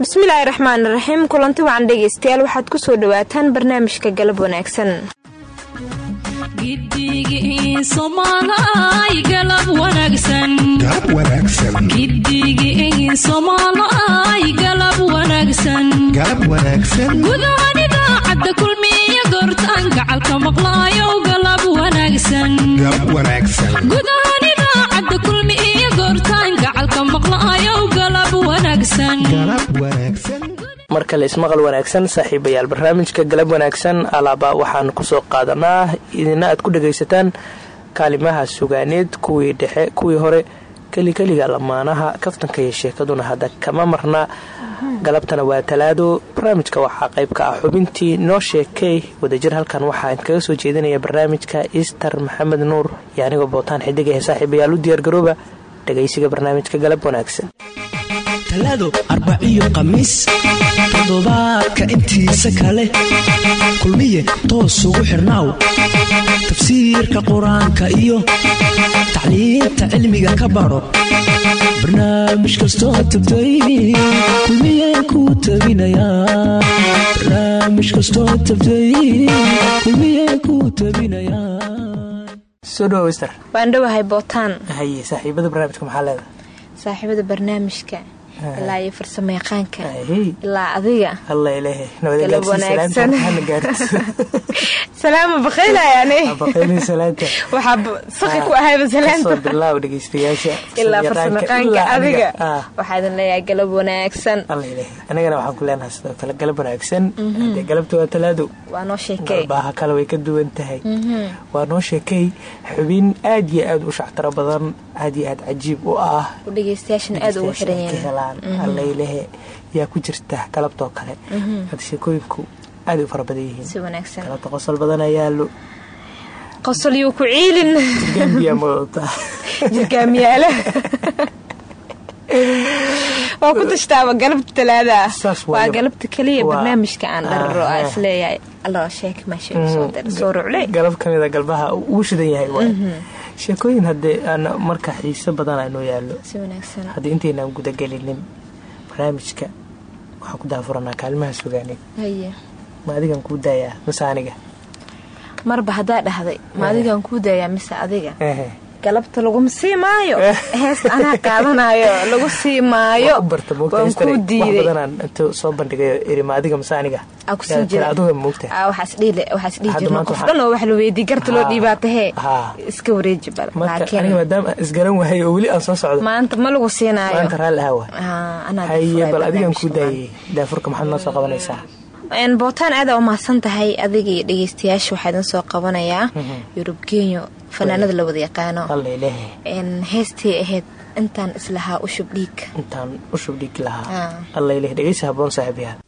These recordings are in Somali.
bismillaahi raxmaan raxiim kulanti wacan dhegaystayaal waxaad ku soo dhawaataan barnaamijka galab wanaagsan gudahan idaacadda kulmiya goortaan gacalka maqlaayo galab wanaagsangudahan idaacadda kulmi iyo goortaan gacalka maqlaayo galab wanaagsan mar kale ismaqal wanaagsan saaxiibayaal barnaamijka galab wanaagsan alaaba waxaan ku soo qaadanaa idina aad ku dhagaysataan kaalimaha sugaaneed kuwii dhexe kuwii hore kelikeliga lamaanaha kaftanka iyo sheekaduna hadda kama marna. Galabtana waa talaado. Barnaamijka waxaa qayb ka ah xubintii noo sheekey wadajir halkan waxaan kaga soo jeedinaya barnaamijka ister maxamed nuur iyo anigoo bootaan xidig ee saaxiibayaal u diyaargarooba dhagaysiga barnaamijka galab wanaagsan talaado arbaciyo khamiis toddobaadka intiisa kale kulmiye toos ugu xirnaaw tafsiirka qur'aanka iyo tacliinta cilmiga ka baro. Barnaamij kastoo tagtay kulmiye kuu tabinayabarnaamij kastoo tagtay kulmiye kuu tabinayaa soo dhawo ster waan dhowahay bootaan. Saaxiibada barnaamijka maxaa leedahay? Saaxiibada barnaamijka ilaa iyo farsamo yaqaanka ilaa adiga salaama bakaylayane waxaa saqi ku ahayba salaanta. bilaaw dhegeystayaasha ilaa farsamayaqaanka adiga. waxaa idin leeyahay galab wanaagsan. Anagana waxaan ku leenahay sidoo kale galab wanaagsan. Hadee galabta waa talaado. Galbaaha kale way ka duwan tahay. Waa noo sheekey xubin aad iyo aad u shactaro badan aad iyo aad cajiib u ah ka helaan allaylehe yaa ku jirta galabtoo kale. Had sheekooyinku aad u fara badan yihiin. Si wanaagsan. Galabta qosol badan ayaalo qosol yuu ku ciilin. Jirgaamiyaa moodata jirgaamiyaala waa ku tashtaaba galabta talaada. Waa galabta keliya barnaamijka aan dhararo aa is leeyahay alla sheeka maasheegsoo rucle galab kamida galbaha uu shidan yahay sheekooyin haddee aan marka xiiso badan aynoo yaallo. Haddii intaynaan gudagelinin barnaamijka waxaan ku daafuranaa kaalimaha sugaaneed ma adigan kuu daayaa? Mise aniga? Marba haddaa dhahday. Ma adigan kuu daayaa? Mise adiga galabta laguma sii maayo? Heesta anaa qaadanayo lagu sii maayo? waan kuu diiday. badanaan intu soo bandhigayo iri ma adiga mise aniga. Akusii jira aduga moogta. Waxaas dhihi jirna qof dhan oo wax la weydii garta loo dhiibaatahee iska wareeji bal. Aniga maadaama isgaran wahay oo weli aan soo socdo. Maanta ma lagu siinaayo. Maanta raalli ahawa haye bal adigan kuu daayay daafurka maxaad noo soo qabanaysaa? Bootaan aadaa u mahadsan tahay adiga iyo dhegeystayaasha waxaa idin soo qabanayaa yurub genyo fanaanada la wada yaqaano. Heestii ahayd intaan islahaa ushub dhiig. Intaan ushub dhiig lahaa. Allaileh dhegeysa haboon saaxiibyaal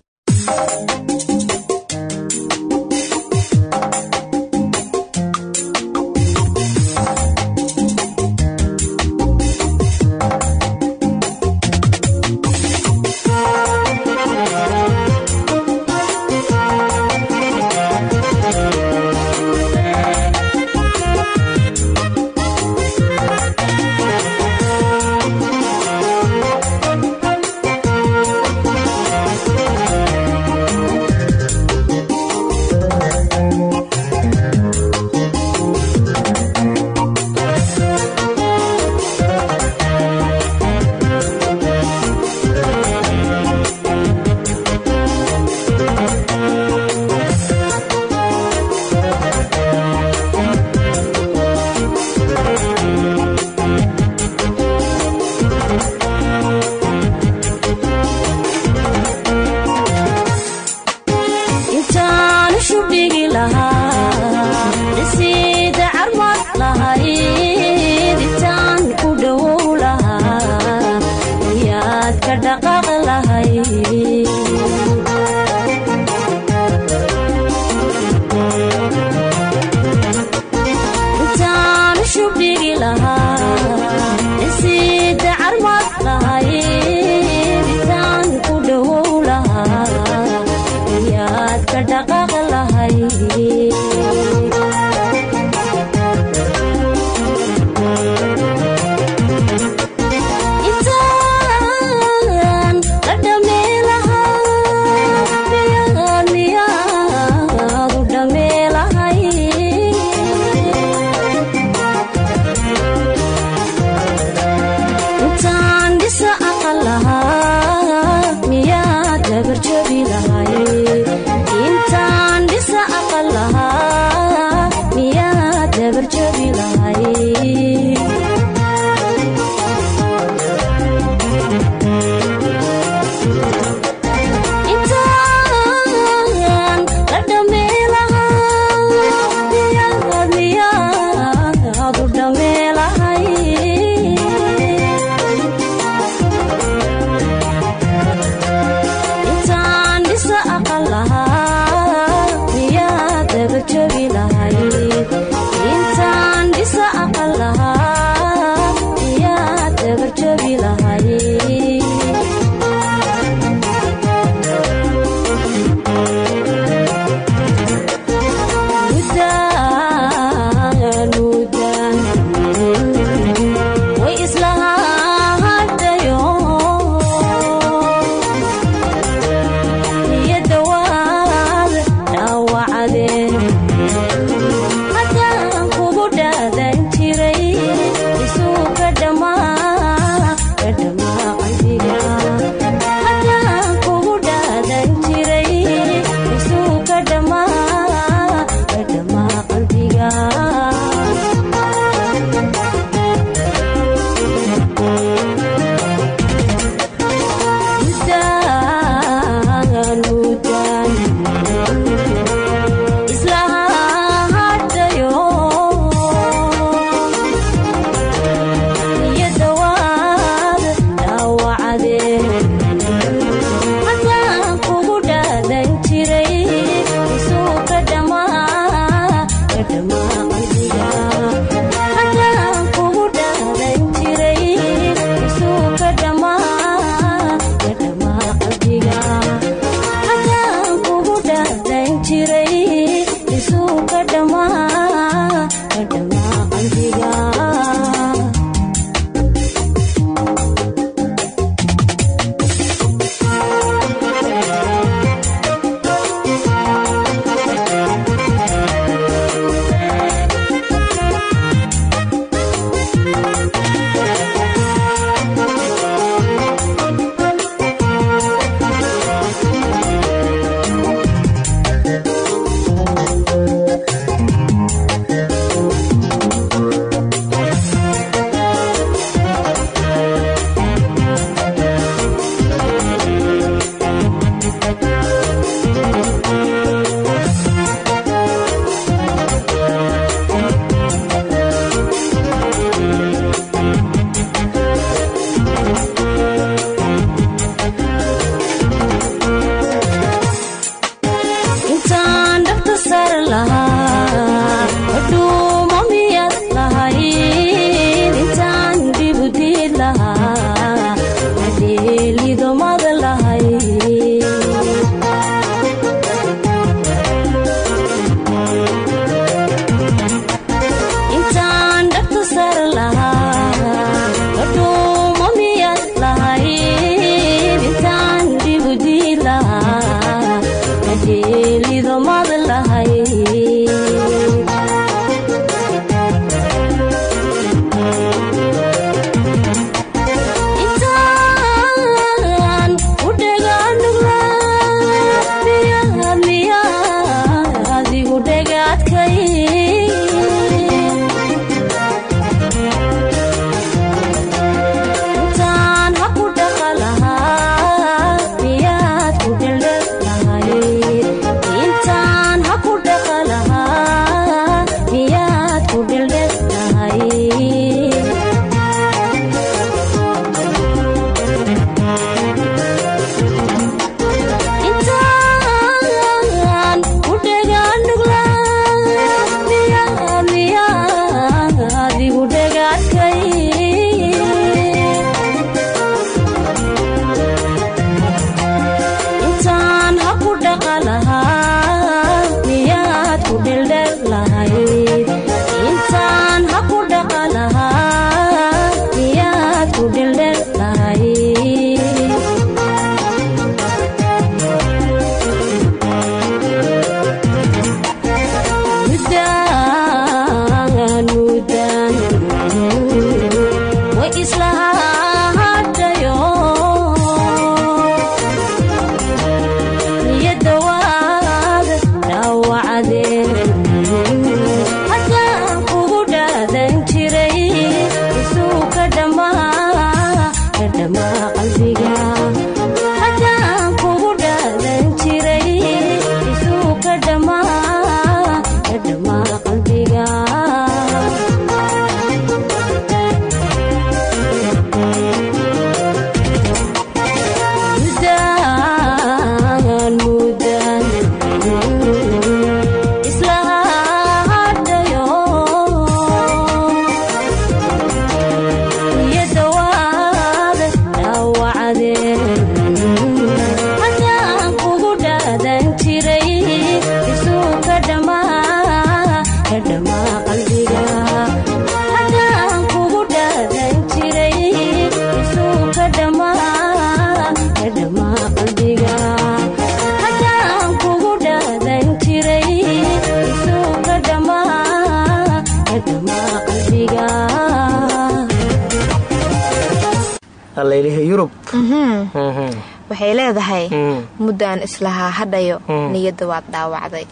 muddaan islahaa hadhayo Mm. niyadda waad dhaawacday.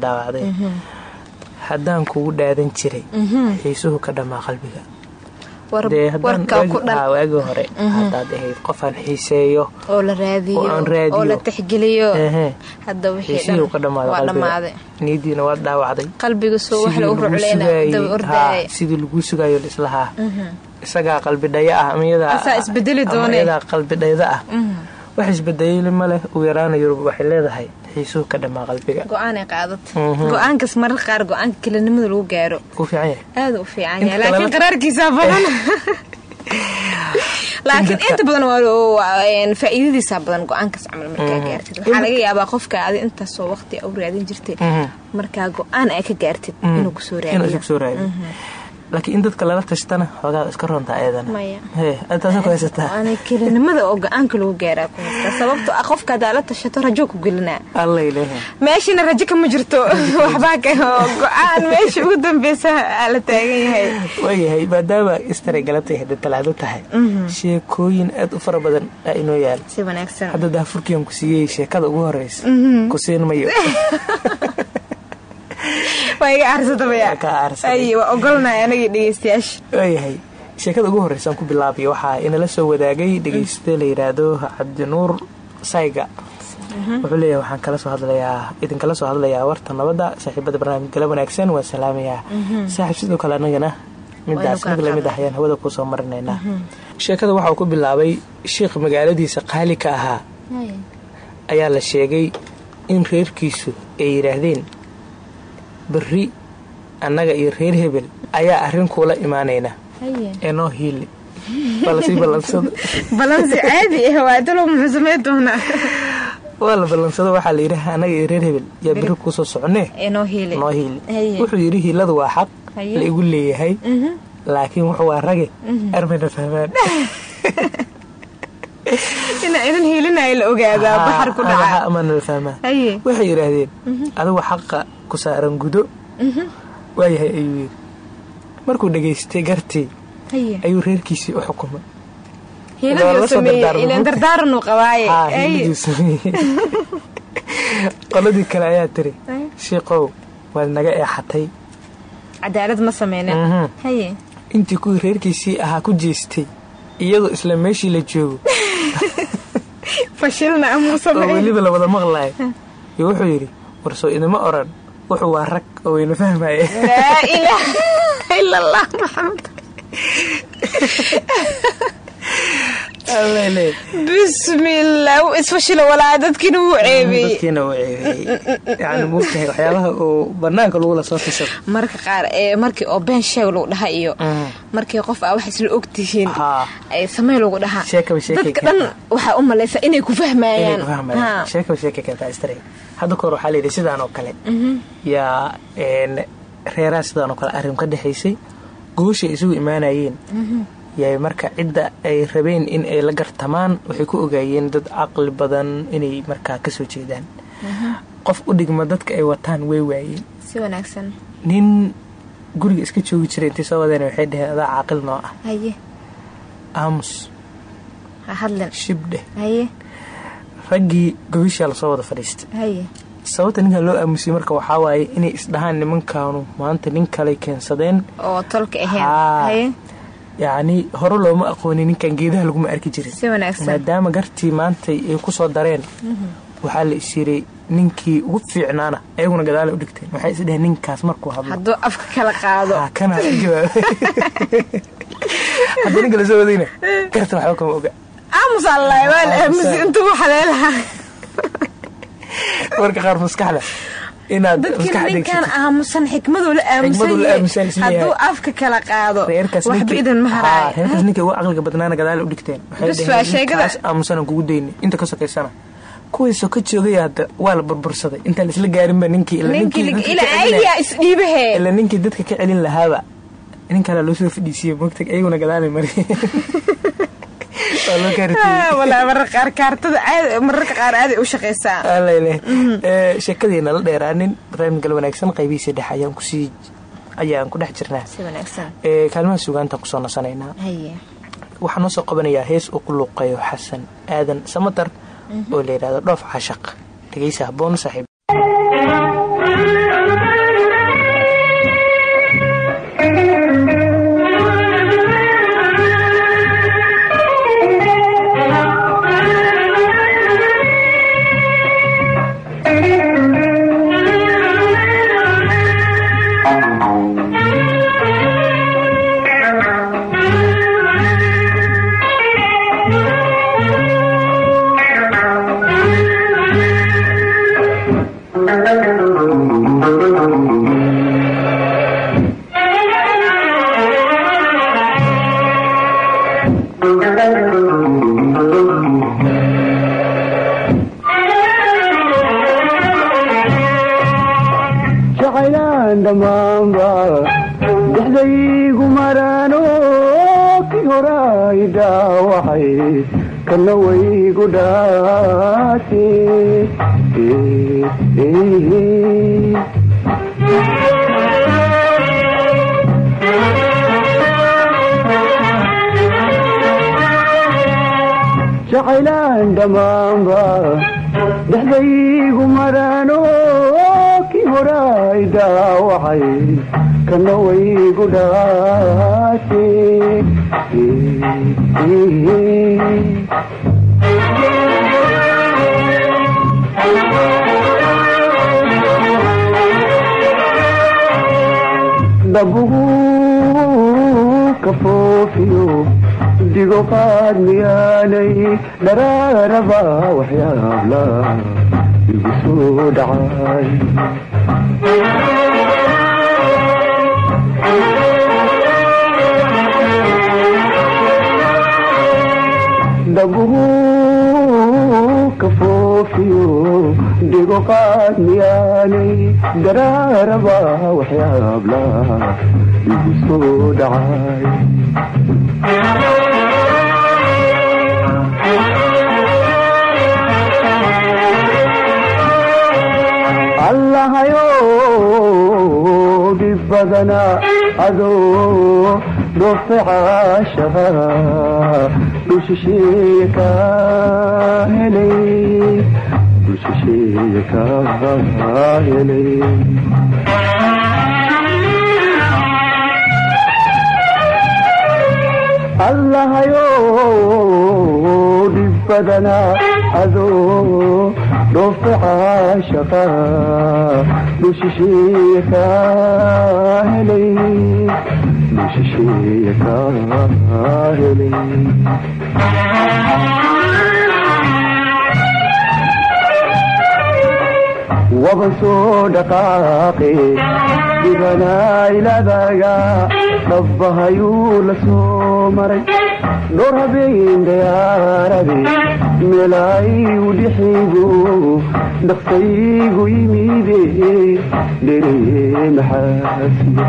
Daawacday haddaan kugu dhaadan jiray xiisuhu ka dhammaa qalbiga. Waagi- hore haddaad ahayd qofaan xiiseeyo oo la raadiyo oo aan raadiyo. oo la tixgeliyo. Ehe, hadda wixii xiisihii ka dhan dhammaaday waa qalbiga. dhammaaday niyaddiina waa dhaawacday. Qalbiga soo wax Sidii lagu lagu rucleyna sugaayey, daba ordaaya haa, sidii lagu sugaayo lislahaa isagaa qalbi dhaya ah ama iyadaa- Asaa isbedeli ama doone. iyadaa qalbi dhayda ah wax isbedelay ma leh ugu yaraana yurub waxay leedahay xiisuhu ka dhammaa qalbiga. Go'aanay qaadad Mhm. go'aankaas marar qaar go'aanka kelinimada lagu gaaro. Ku fiican yahay. Aada u fiican yahay. Laakiin qaraarkiisaa badan. Laakiin inta badan faa'iidadiisaa badan go'aankaas camal markaa gaartid. Waxaa laga yaabaa qofka adi intaasoo waqti u raadin jirtay Mhm. markaa go'aan ay ka gaartid inuu ku soo raadiyo laakiin in dadka lala tashtana xoogaa iska waana kelinimada oo go'aanka lagu gaaraa sababto ah qofka hadaa la tashato rajo ku gelinaa meeshana rajo kama jirto. Waxbaa ka go'aan meesha ugu dambeysa aa la taagan yahay. Waayahay maadaama istaray galabtay hadda talaado tahay. Sheekooyin aad u fara badan aa inoo yaal. Si wanaagsan. Hadda daafurkiyan ku siiyey sheekada ugu horeysa ku siin mayo waa iga aarsadabaya Waa kaa aarsaday. ay waa ogolnahay anagii dhegeystayaasha waayahay sheekada ugu horeysa aan ku bilaabiyo waxaa inala soo wadaagay dhegeyste la yidhaahdo cabdinuur sayga. Wuxuu leeyahay waxaan kala soo hadlayaa idinkala soo hadlayaa warta nabadda saaxiibada barnaamij gala wanaagsan waan salaamayaa saaxiib sidoo kale anagana midaas mid la mid ah ayaan hawada ku soo marinaynaa sheekada waxaa uu ku bilaabay sheikh magaaladiisa qaali ka ahaa. Ayaa la sheegay in reerkiisu ay yidhaahdeen berri annaga iyo reer hebel ayaa arrin kuula imaanayna. Ee noo hiili? Ah waa la ballansado waxaa la yidhi annaga iyo reer hebel. Yaa berri kuusoo soconee noo hiili? Wuxuu yidhi hiiladu waa xaq la igu leeyahay laakiin wuxuu waa rage. Armayna fahmaan ina inan hiilinaya la ogaadaa baxar ku dhaca. amana la fahmaa haye waxay yidhaahdeen adigu xaqa ku saaran gudo. Waayahay ayuu yidhi. Markuu dhegaystay gartii haye ayuu reerkiisii u xukumay. Qoladii kale ayaa tiri shiiqow waad naga eexatay cadaalad ma sameynin Mhm. haye intii kuwii reerkiisii ahaa ku jeestay iyadoo isla meeshii la joogo weliba la wada maqlaay iyo wuxuu yidhi warsoo idima oran wuxuu waa rag oo wayna fahmaye bismillah wuu isfashila walaa dadkiina wuu ceebeeyey dadkiina uu ceebeeyey yani muugtahay waxyaabaha uu banaanka lagula soo tashado marka qaar ee markii oo been sheeg lagu dhaha iyo markii qof aa wax isla og tihiin Haa. ay samey lagu dhaha. Dadka dhan waxaa u malaysa inay ku inay fahmayaan. Ku fahmayaan Haa. sheekaba sheeka keentaa istray hadda kahor waxaa layidhi sidaan oo kale. Yaa een, reeraha sidaan oo kale arrin ka dhexaysay gooshay isugu imaanayeen yay marka cidda ay rabeen in ay la gartamaan waxay ku ogaayeen dad caqli badan inay markaa ka soo jeedaan. Qof u dhigma dadka ay wataan way waayeen. Si wanaagsan. Nin guriga iska joogi jiray intii soo wadeen waxay dhaheen adaa caaqil noo ah. Haye. Aamus. Haye. Raggii gobishaa la soo wada fadhiistay. Sababta ninkan loo aamusiyey marka waxaa waaye inay isdhahaan nimankaanu maanta nin kaley keensadeen yacni hore looma aqoonin ninkan geedaha laguma arki jirin. Maadaama gartii maanta ay ku soo dareen. Waxaa la is yiray ninkii ugu fiicnaana ayaguna gadaala u dhigteen. Waxay is dheheen ninkaas markuu hadlo. Hadduu afka kala qaado. Haa, kana jawaabay hadda ninka la soo wadayna garta waxba kama oga. Marka qaar maskaxda dadkina degsatid. aamusan xikmaduu la Xikmaduu la aamusan aamusan is leeyahay. hadduu afka kala qaado waxba idin ma haraayo ninkii ugu caqliga badnaana gadaal u dhigteen. Waxay Bas dhaheen waa sheegada. ninkaas aamusanaan kugu dayni inta ka sokaysana soka joogaya hadda waa la burbursaday intaan isla gaarinba ninkii ila ninkii dadka ka celin ka lahaaba. Nin kale loo soo fadhiisiyey mogta iyaguna gadaalay mari walaa mararka qaar aaday u shaqaysaa alale sheekadiina la dheeraanin barnaamij gal wanaagsan qaybihiisa dhex ayaan ku sii ayaan ku dhex jirnaa. Si wanaagsan. Ee, kaalmaha sugaanta ku soo nasanaynaa. Waxaa noo soo qabanayaa hees uu ku luuqeeyo xasan aadan samatar mhm. oo la yidhahdo dhoof cashaq. Dhegeysa haboon saaxiib kana waygu dhaate jacaylaan dhammaanba dhexdaygu marano kii horay daawacay kana waygu dhaate dhabugu ka foofiyo digo qaad miyaanay dharaaraba waxyaabla igu soo dhacay dhabugu ka foofiyo dhigo qaad miyaanay daraaraba waxyaabla igu soo dhacay. Adoo dhoofe caashaqa dushisheeye ka helay dushisheeye ka helay allahayo dhib badana adoo dhoofe caashaqa dushisheeye ka helay shisheeye kaa helay waban soo dhaqaaqe dhibanaailadaga dhabbahayuu la soo maray. Dhowr habeen dayaarade meelaayu dhixigu dhaqsaygu yimide dhereye maxaasiya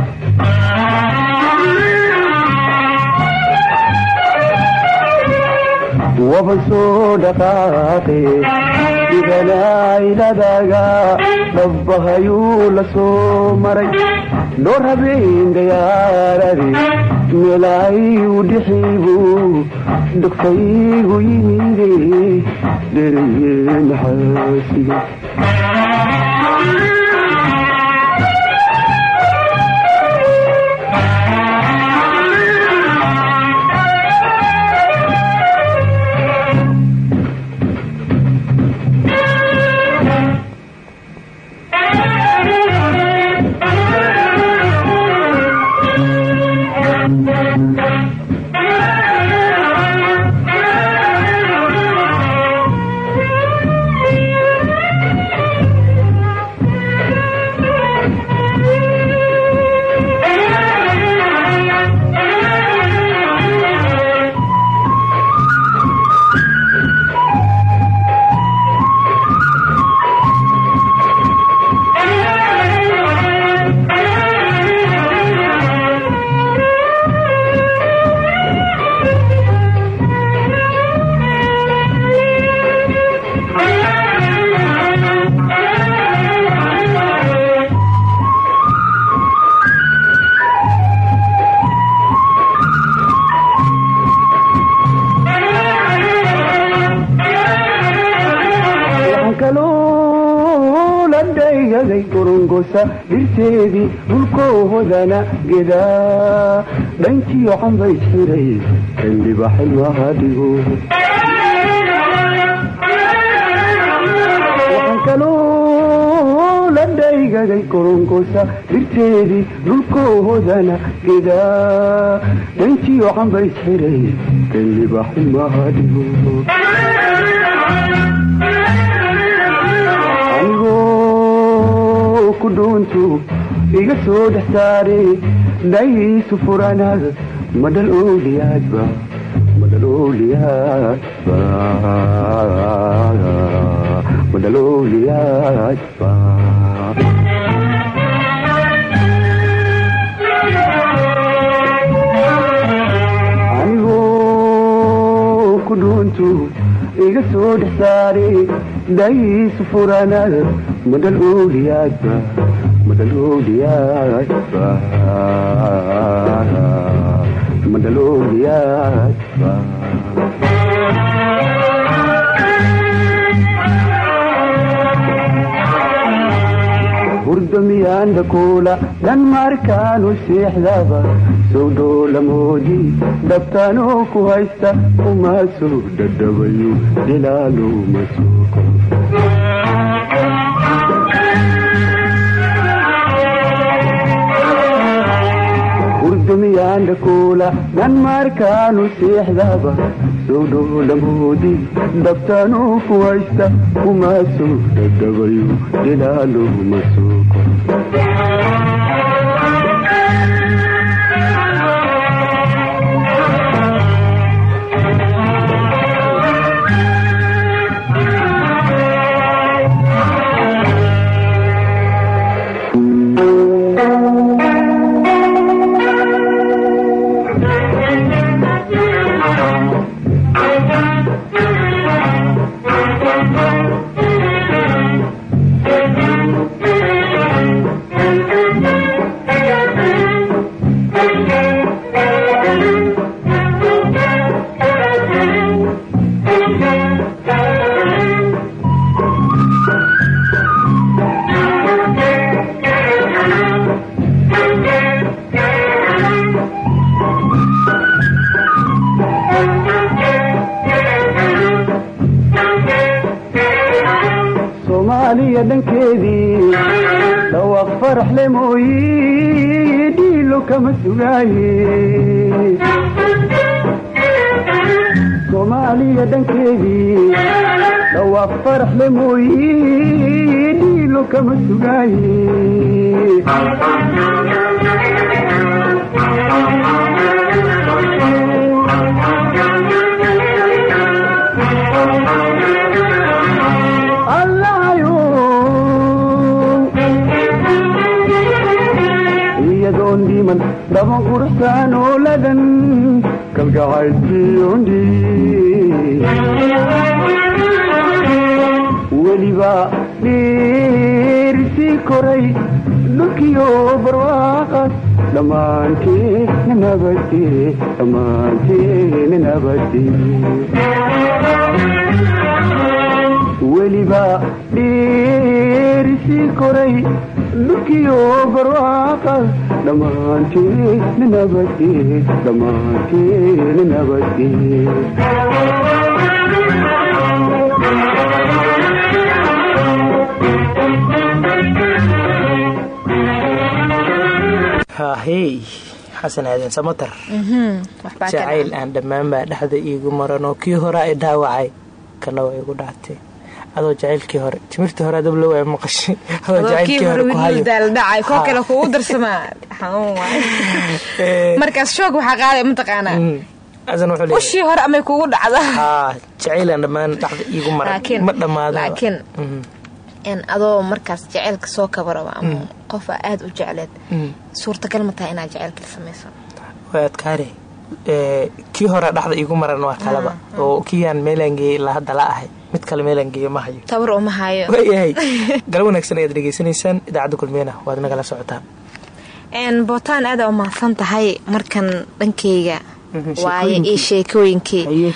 waba soo dhaqaaqe dhiganaailadaga dhabbahayuu la soo maray dhowr habeen dayaarade meelaayuu dhixiibu dhugtaygu yimide dhereye maxaasiga gedaa dhankiyo cambays xiray xildhiba xilmaha dhigo waxaan kaloo la dhirteedii dhulkoohodana gedaa dhankiyo cambays xiray xildhiba xilmaha dhigo anigoo ku dhuuntu iga soo dhex saare dhaysu furanaad madhal ooliyaadba madhal ooliyaadba madhal ooliyaadba anigoo ku dhuuntu iga soo dhex saare dhaysu furanaad madhal ooliyaadba madhal ooliyaadba madhal ooliyaadba hurdamiyaan dhakuula dhan markaanu seexdaba sowdhoolamoodii dhabtaanoo ku haysta kumaasoo dhadhabayo dilaaluu masuuko hurdamiyaan dhakuula dhan markaanu seexdaba sowdhoolamoodii dhabtaanoo ku haysta kumaasoo dhadhabayo dilaaluu masuuko soomaaliya dhankeedii dhawaaq faraxle mooyi dhiilo kama sugaaye dhaban quruxsaan ooladan kalgacaydkiyoondhi weliba dhiirisii koray dhulkiyo barwaaqas dhammaanteena nabade dhammaanteena nabade weliba dhiirisii koray haahey xasan aadan samatar jacayl aan dhammaan baa dhexda iigu maranoo kii hore ay dhaawacay kana waa igu dhaatay adoo jacaylkii hore. Timirtii hore adab lo waa maqashay adoo jacaylkii hore ku hayo. daaldhacay koo kale kugu darsamaa xanuun waay markaas shoog waxaa qaaday mataqaanaa leeyahay. Ushii hore amay kugu dhacda haa jacaylaan dhammaan dhexda iigu maran. Ma dhammaada laakiin n adoo markaas jaceylka soo kabaraba ama qof aa aada u jecleed. Suurtagal ma tahay inaad jaceylka samayso waa adkaare. Kii hore dhexda iigu maran waa kalaba oo kiiyaan meelangeeyey ilaa hadda la ahay mid kale meelangeeyo ma hayo. Tabar uma hayo. Waayahay gal wanaagsan ayaad dhegeysanaysaan idaacadda kulmeyna waad nagala socotaan bootaan aada umahadsan tahay markan dhankeyga. Mhm, waaye iyo sheekooyinkii.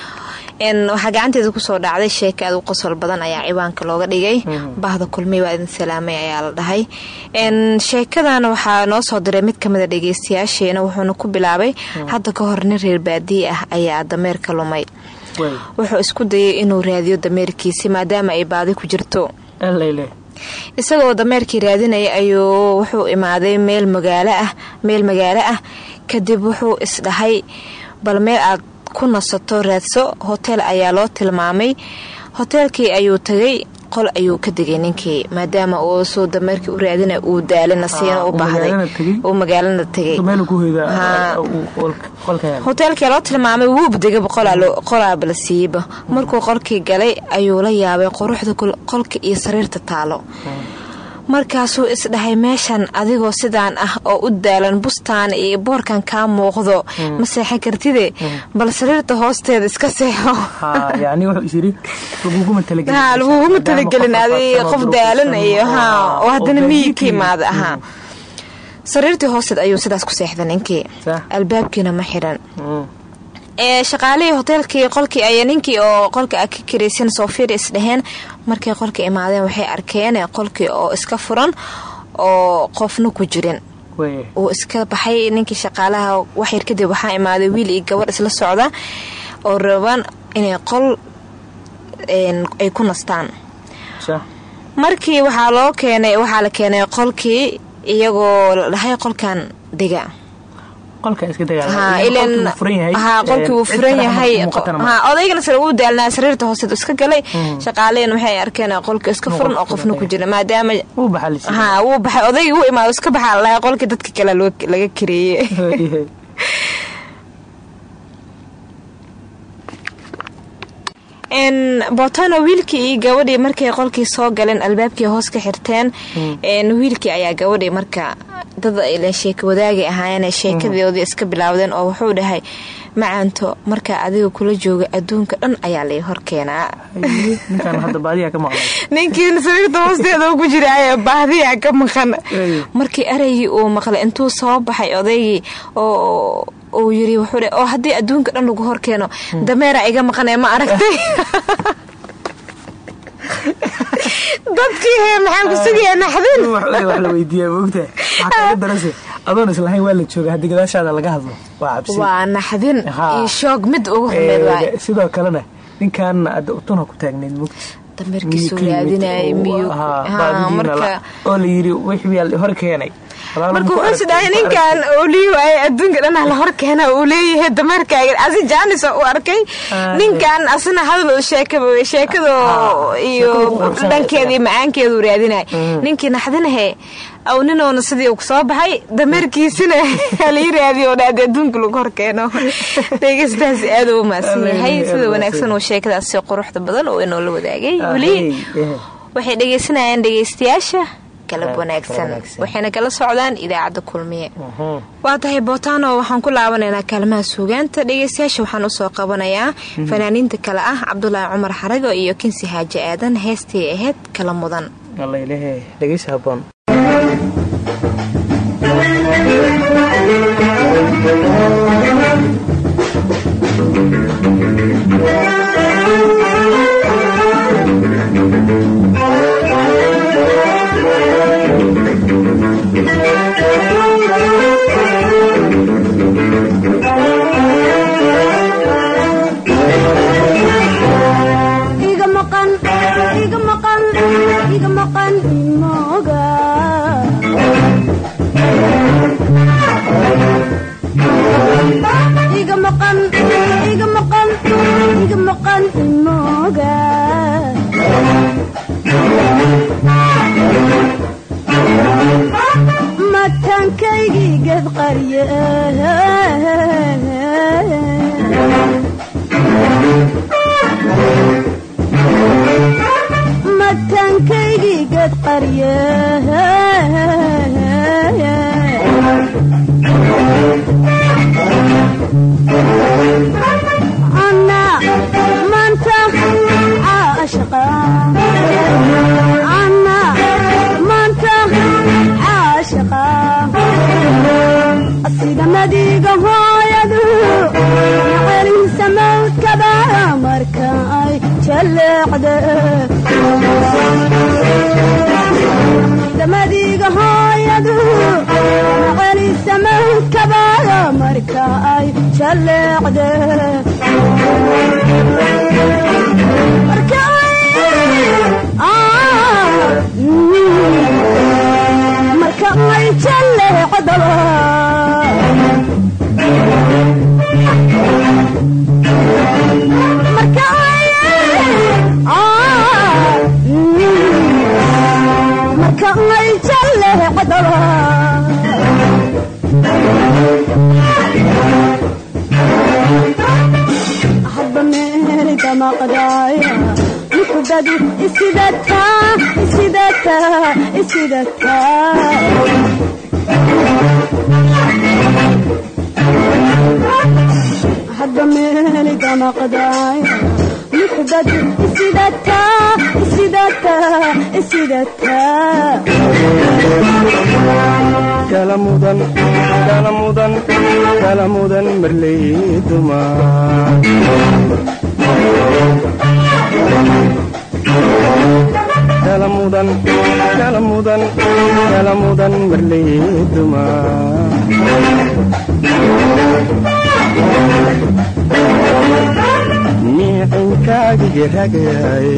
Waxaa gacanteeda ku soo dhacday sheeka aad u qosol badan ayaa ciwaanka looga dhigay. Bahda kulmiy waa idin salaamay ayaa la dhahay. Sheekadan waxaa noo soo diray mid kamida dhageystayaasheena wuxuuna ku bilaabay hadda ka hor nin reer baadiye ah ayaa dameerka lumay wuxuu isku dayay inuu raadiyo dameerkiisi maadaama ay baadi ku jirto. Isagoo dameerkii raadinaya ayuu wuxuu imaaday meel magaalo ah meel magaalo ah. Kadib wuxuu isdhahay bal meel aad ku nasato raadso hoteel ayaa loo tilmaamay. Hoteelkii ayuu tagay qol ayuu ka degay ninkii maadaama uu soo dameerkii u raadina uu daala nasiina u baahday uu magaalana tegay. Hoteelkii loo tilmaamay wuuba degaba qolaaba la siiyeyba markuu qolkii galay ayuu la yaabay quruxda qolka iyo sariirta taalo markaasuu isdhahay meeshan adigoo sidaan ah oo u daalan bustaan iyo boorkan kaa muuqdo. Ma seexan kartide? Bal sariirta hoosteeda iska seexo. Laguguma talagelin. Adi qof daalan iyo oo haddana miyii ka imaada ahaa sariirtii hoosteed ayuu sidaas ku seexda ninkii albaabkiina ma xidhan shaqaalihii hoteelkii qolkii ay ninkii oo qolka ka karaysan soofir isdhaheen markay qolka imaadeen waxay arkeen qolkii oo iska furan oo qofna ku jirin. Uu iska baxay ninkii shaqaalaha waxyar kadib waxaa imaaday wiil iyo gabadh isla socda oo rabaan inay qol ay ku nastaan. Markii waxaa loo keenay waxaa la keenay qolkii iyagoo la dhahay qolkan dega qolkii wuu furan yahay. odaygana sare uu daalnaa sariirta hooseed iska galay. Shaqaaleen waxay arkeen qolka iska furan oo qofna ku jira maadaama wuu baxay odaygii imaado iska baxaa qolkii dadka kale laga kareeyey botano wiilkii iyo gabadhii markay qolkii soo galeen albaabkii hoos ka xirteen. Wiilkii ayaa gabadhii marka dad sheeka wadaagay ahaayeen sheekadoodii iska bilaawdeen oo wuxuu dhahay macaanto markaa adiga kula jooga adduunka dhan ayaa lay hor keenaa. Ninkii sariirta hoosteeda ku jira ayaa baahdiya ka maqan. Markii araygii uu maqlay intuu soo baxay odaygii oo uu yiri wuxuu oo haddii adduunka dhan lagu hor keeno dameera iga maqanee ma aragtay? Dadkii he maxaan ku sugayaa naxdin adoon islahayn waa la jooga haddii gadaashaada laga hadlo waa cabsi. Waa naxdin iyo shoog mid ugu xumeed waay sidoo kalena ninkan tuna ku taagnayd mugti dameerkiisu raadinayay miyuu oo la yiri wixii hor keenay marka wuxuu isdhahay ninkan uu lii waayay adduunka dhanaa la hor keena uu leeyahay dameerkaaga asi jaanis u arkay ninkan asina hadal sheekado iyo dhankeeda iyo raadinay ninkii naxdinahe aw ninoona sidii ku soo baxay dameerkiisina halii raadiyo dhaade adduunka lagu hor keeno. Dhegeystaas aad u maadsan yahay. sida wanaagsan uu sheekadaas si quruxda badan oo inoola wadaagay. Weli waxay dhegeysanayaan dhegeystayaasha galab wanaagsan. waxayna kala socdaan idaacadda kulmiye. Waa tahay bootano waxaan ku laabanaynaa kaalmaha suugaanta. Dhegeystayaasha waxaan u soo qabanayaa. Fanaaniinta kale ah cabdulaahi cumar xarago iyo kinsi xaaji aadan heestii ahayd kala mudan dhaleecdee to the top. dhagaay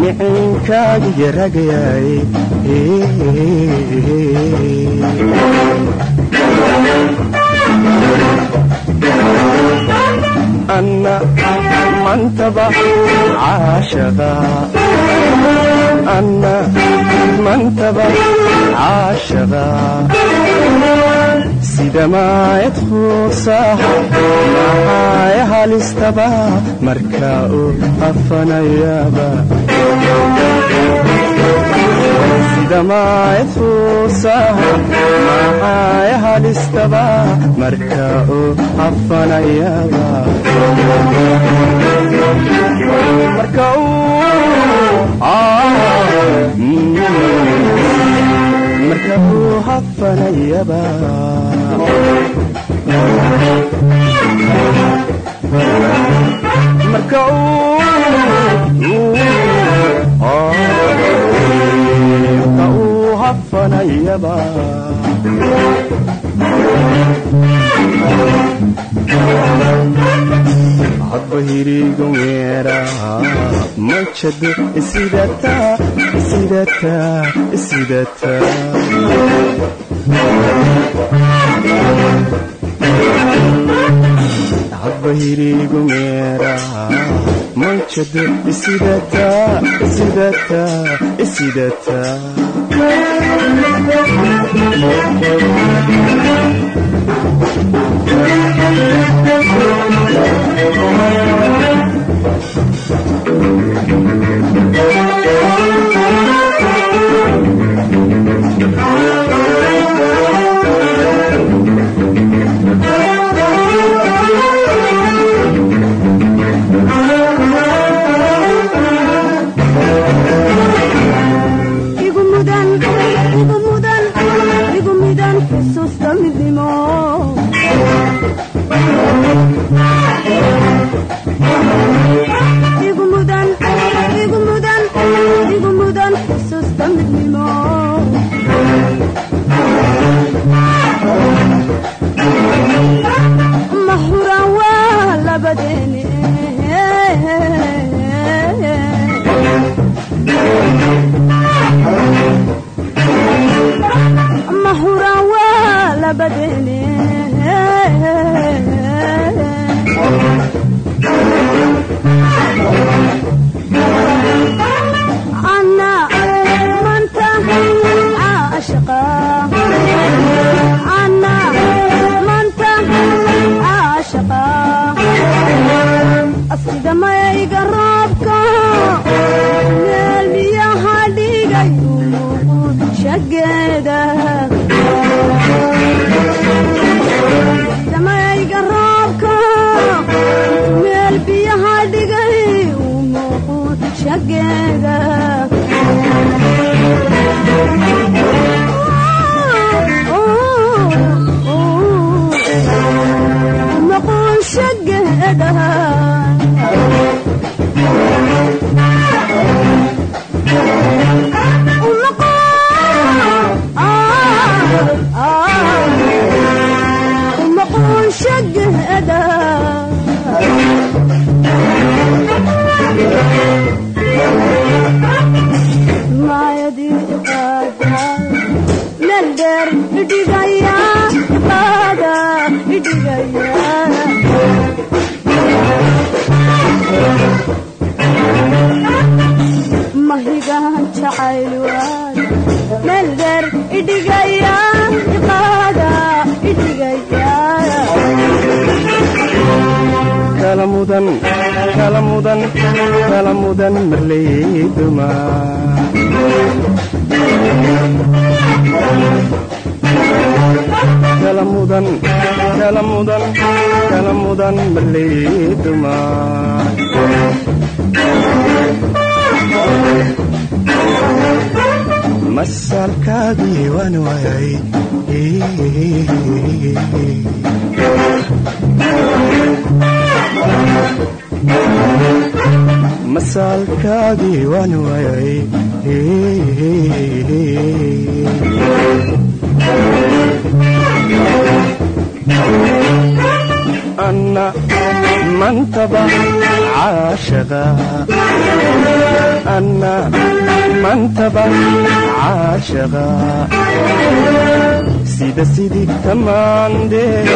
micinkaagu yaragayaay anna mantaba caashaqa ana mantaba caashada sidamaayad huursa maxaaya halistaba markaa uu afanayaba sidamaayad huursa maxaaya halistaba markaa uu afanayaba markabuu hafanayaba marka uu hafanayaba hadba hiriiga weera ma jado hadba hiriigu meera ma jado isidataa قلبي ما kala mudan kala mudan kala mudan masalkaagii waan waayay masaalkaagii waan waayay anna mantaba caashaqa anna mantaba caashaqa sida sidii tamaandeer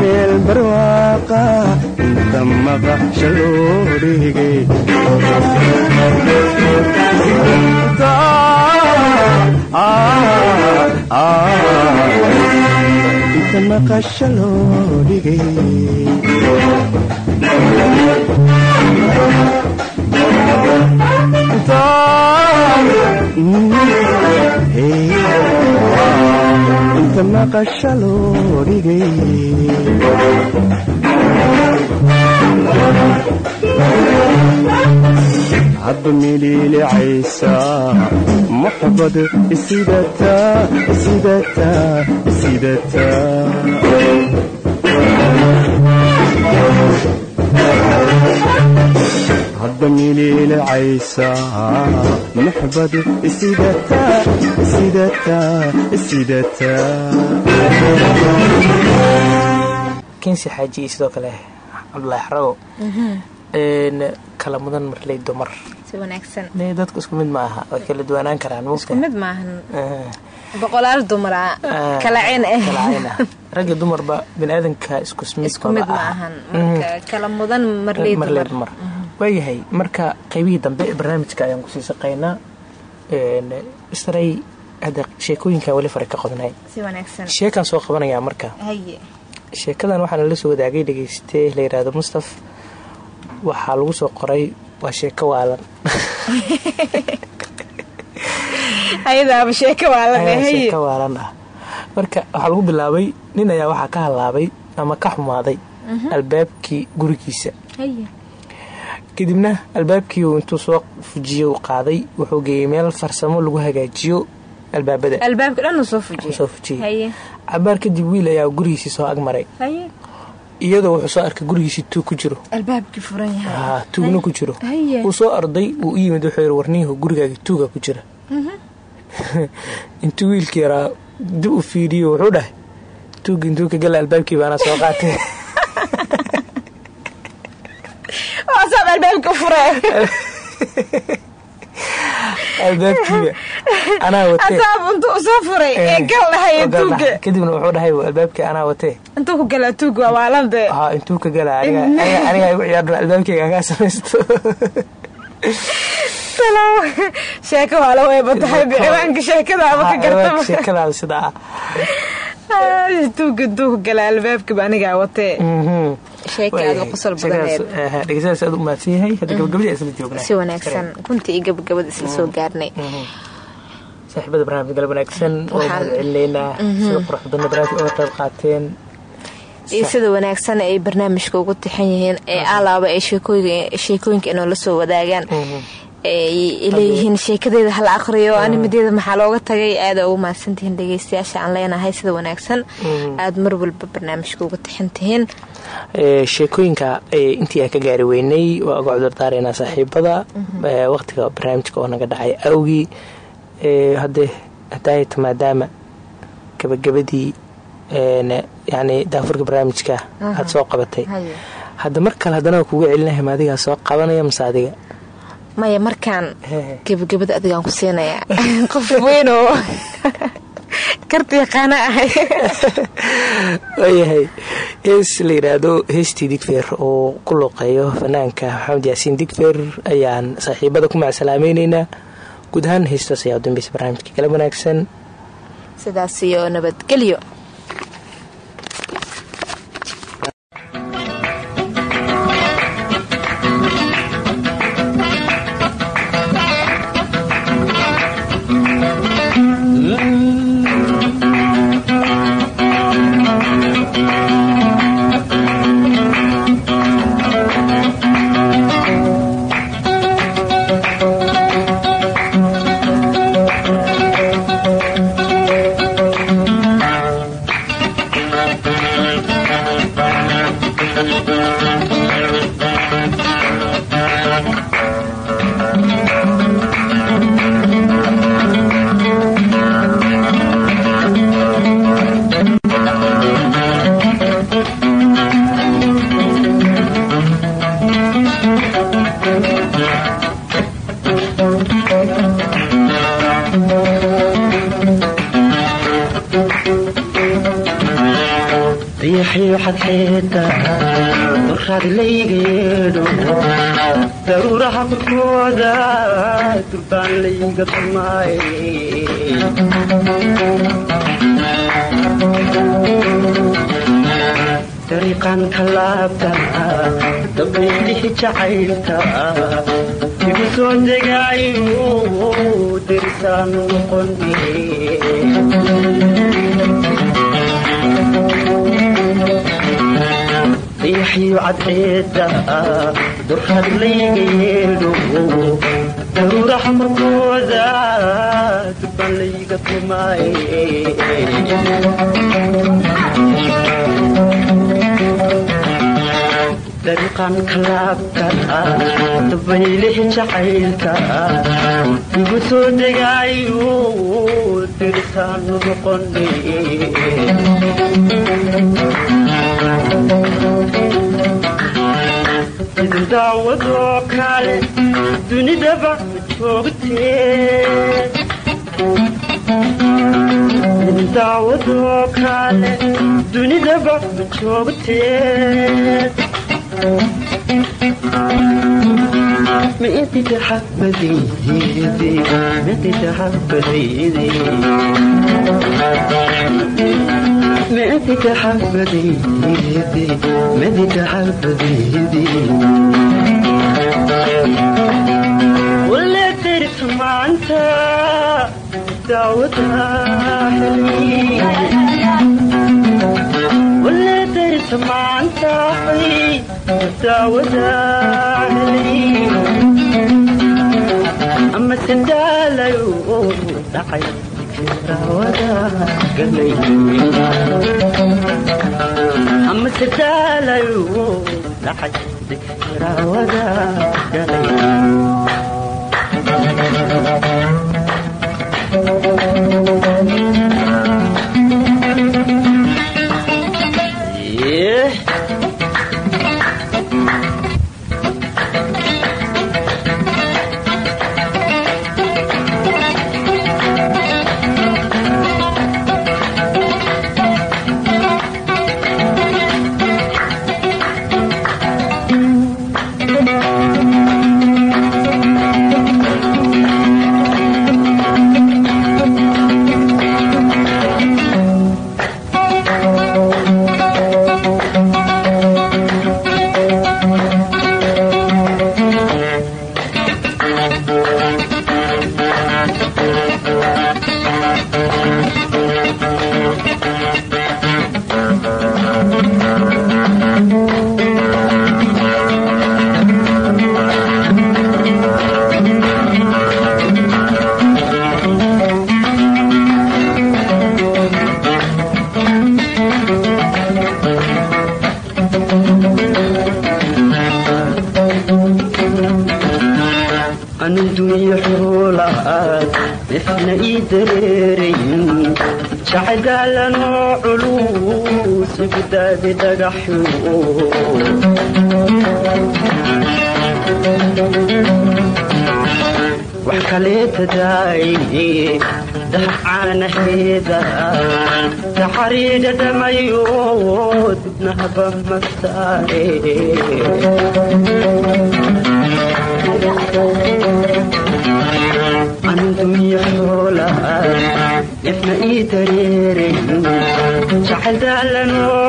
meel barwaaqa inta maqasha loo dhigay inta maqasha loo dhigay inta maqasha loo dhigay hadba miliilicaysa muxbad hadba miliilicaysa muxbad kinsi xaaji iyo sidoo kale cabdulaahi xarago een kala mudan marley dumar si wanaagsan dadku isku mid ma aha way kala duwanaan karaan mid maahan. Boqolaal dumara. Kala ah kala cayn ah. Ragga dumarba biniaadanka isku mid isku mid ma ahan marka kala mudan marley dumar. Dumar. Waayahay marka qaybihii dambe ee barnaamijka ayaan ku sii shaqaynaa isray hadda sheekooyinkan weli fare ka qodnay. Si wanaagsan. Sheekaan soo qabanayaa marka. Haye. Sheekadan waxaana la soo wadaagay dhegaystee la mustaf waxaa lagu soo qoray waa sheeko waalan. Sheeko Ayaa haye sheeko waalan ah. Marka waxaa lagu bilaabay nin ayaa waxaa ka halaabay ama ka xumaaday albaabkii gurigiisa. Kadibna albaabkii uu intuu soo fujiyo uu qaaday wuxuu geeyey meel farsamo lagu hagaajiyo albaabada. Cabaar kadib wiil ayaa gurigiisii soo agmaray iyadoo wuxuu soo arkay gurigiisii tuug ku jiro. Tuugna ku jiro. Wuu soo arday wuu u yimid wuxuu yidhi warniyahu gurigaaga tuuga ku jira. Intuu wiilkii yaraa dib u fiiriyo wuxuu dhahay tuugga intuu ka gala albaabkii baana soo qaatay. Albaabka fure albaabkiiba anaa watee. Asaab intuu soo furay ee gal dhahay tuuga. kadibna wuxuu dhahay albaabkii anaa watee. Intuu ku galaa tuug waa waalande haa intuu ka gala aniga aniga- aniga igu ciyaar doona albaabkayga kaa samaysto. Sheeko waa la weeba tahay ciwaanka sheekada ama ka gartaba sidaa. Ay, tuuga intuu ku galaa albaabkiba anigaa watee Aad u qosol badaneed dhegeystayaas aad u mahadsan yahay hadda gabagabadii isla joognaa si wanaagsan. Runtii gabagabada isla soo gaarnay. Saaxiibada barnaamij galab wanaagsan oo Waxaan- mahad celinaynaa sida qurux badna barnaamijka uga qayb qaateen. Iyo sida wanaagsan ay barnaamijka ugu tixan yihiin ee alaaba ay sheekooyinka sheekooyinka inoo la soo wadaagaan. Ay leeyihiin sheekadeeda hala aqriyo animadeeda maxaa looga tagay? Aada ugu mahadsantihiin dhegeystayaasha aan leenahay sida wanaagsan. Aada mar walba barnaamijka uga tixan tihiin. Ee, sheekooyinka ee, intii aan ka gaari weynay waa uga cudurdaareynaa saaxiibada. Ee, waqtiga barnaamijka oo naga dhacay awgii ee, hadde hadaayta maadaama gabagabadii een, yacni daafurka barnaamijka aad soo qabatay. Hadda mar kale haddana waa kuga celinahay ma adigaa soo qabanaya mase adiga? Maya markaan Hehe. gebagabada adigaan ku siinayaa. Qof weyn oo karta yaqaana ahay waayahay hees la yidhaahdo heestii digfeer oo ku luqeeyo fanaanka maxamed yaasiin digfeer ayaan saaxiibada ku macsalaamayneynaa guud ahaan heestaas ayaa u dambaysa barnaamijka kala wanaagsan. Sidaas iyo nabadgelyo dabaylihi jacaylta igu soo degaayo derisaan noqone riixyo cadceeda duraad layga yeedho daruuraha markooda durbaan layga tumaaye dariiqan kalaabta dabaylihi jacaylka igu soo idin daawadoo kale dunidaba joogtee joogtee ma inti taxabadaydi ma inti taxabadaydi ما انت تحبذي ما انت تحبذي ولا ترك ما انت دعوتها حلمي maantaay muaaamase dhaalay dhacay dikraawada galay wax kaleeta daaye dahacaanaheeda taxariidha dhamayo dibnahaba masaare andumiya xoola ifna ii dareerin jacayl daalanoo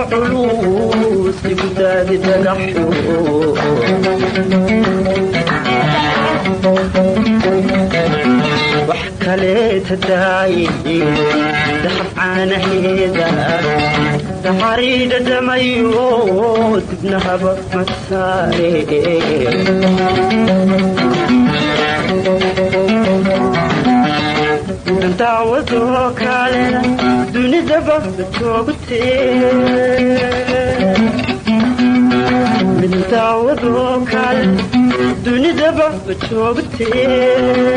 wax kaleeta daaye dahab caanaheeda mid daawadoo kale dunidaba joogtee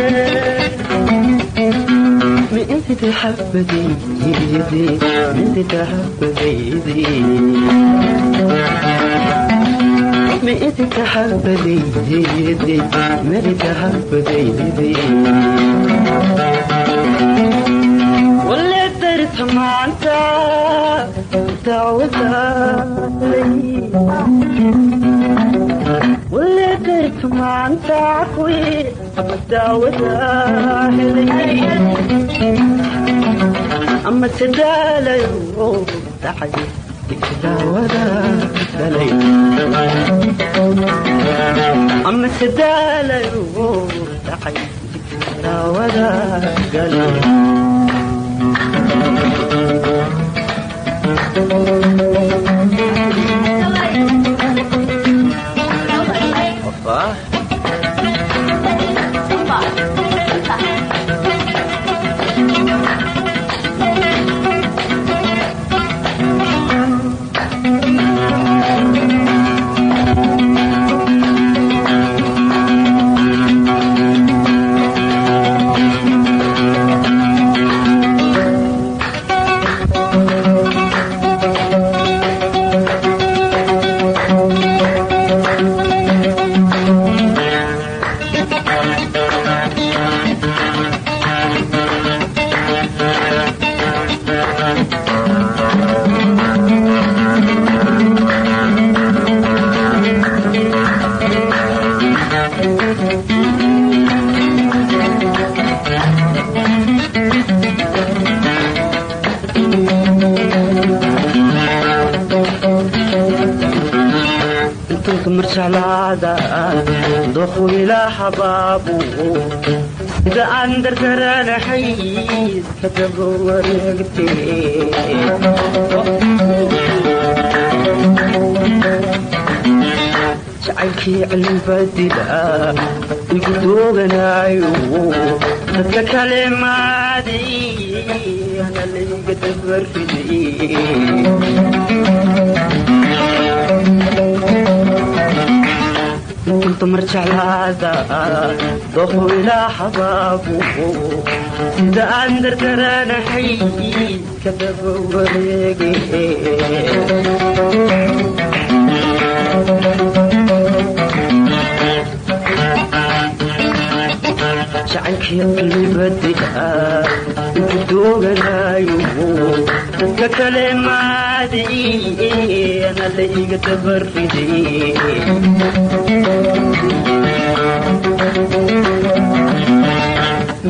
maanta kuwi ama daawada helay ama tadaalayo dhacay daawada galay ama tadaalayo dhacay daawada galay intunka sida aan dardaranahay iska daba wareegtee jacaylkii cilmibadila igu dooganaayo dadka kale maaday ana layga dabariday inta marjaclaada doqu ilaa habaabu sida aan dardaranahay iska daba wareege mid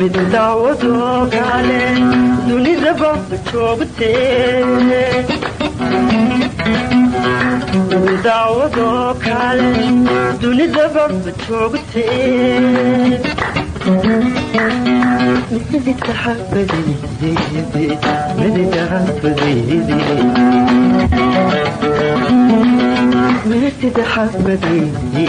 mid daawadoo kale dunidaba joogtee mididka xabadaydi midida xabadaydi midida xabadaydi midida xabadaydi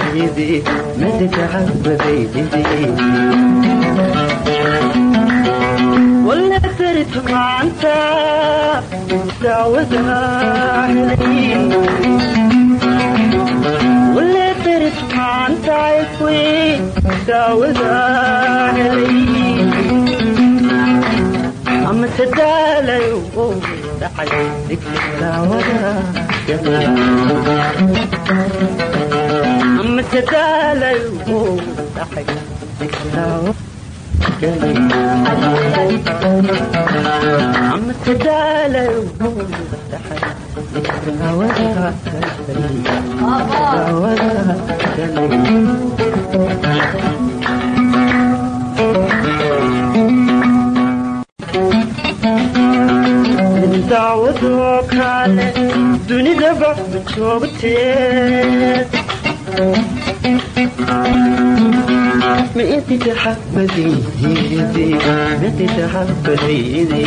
wala darit maanta daawada helay wala darit maanta kuwi daawada helay ama tadaalayo kale dunidaba joogteed ma inti taxabadaydi inti taxabadaydi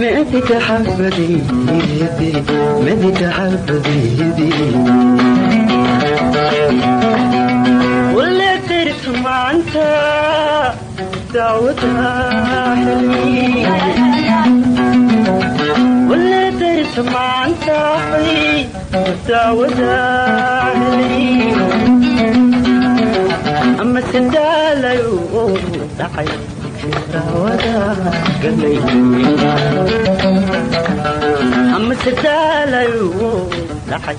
ma inti taxabadaydi ma inti taxabadaydi wala dirta maanta daawada xilmi wala dirta maanta daawada xilmi ama sandaalayo dhacay daawada galay ama sandaalayo dhacay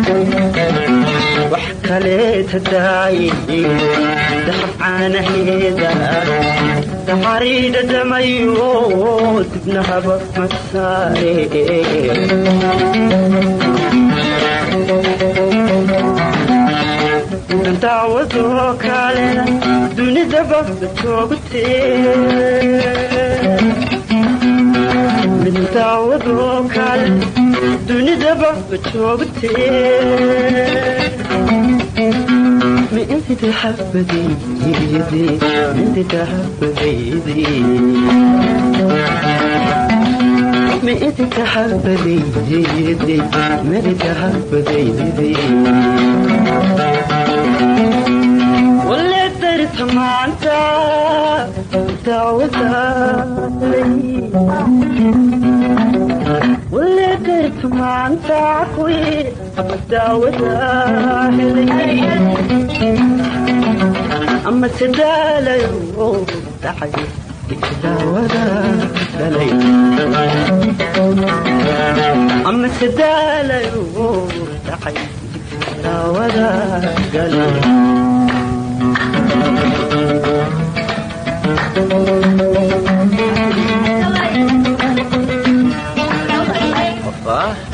kaleeta daayne dahabcaanaheeda taxariidha dhamayo dibnahaba magsaare daawadoo kale dunidaba joogtee daawadoo kale dunidaba ma joogtee ma inti taxabadaydi inti taxabadaydi ma inti taxabadaydi madi taxabadaydi wale darta maanta daawadaalay wale darta maanta kuwi ama daawada helay ama sadaalayo dhacay daawada galay ama sadaalayo dhacay daawada galay Opa.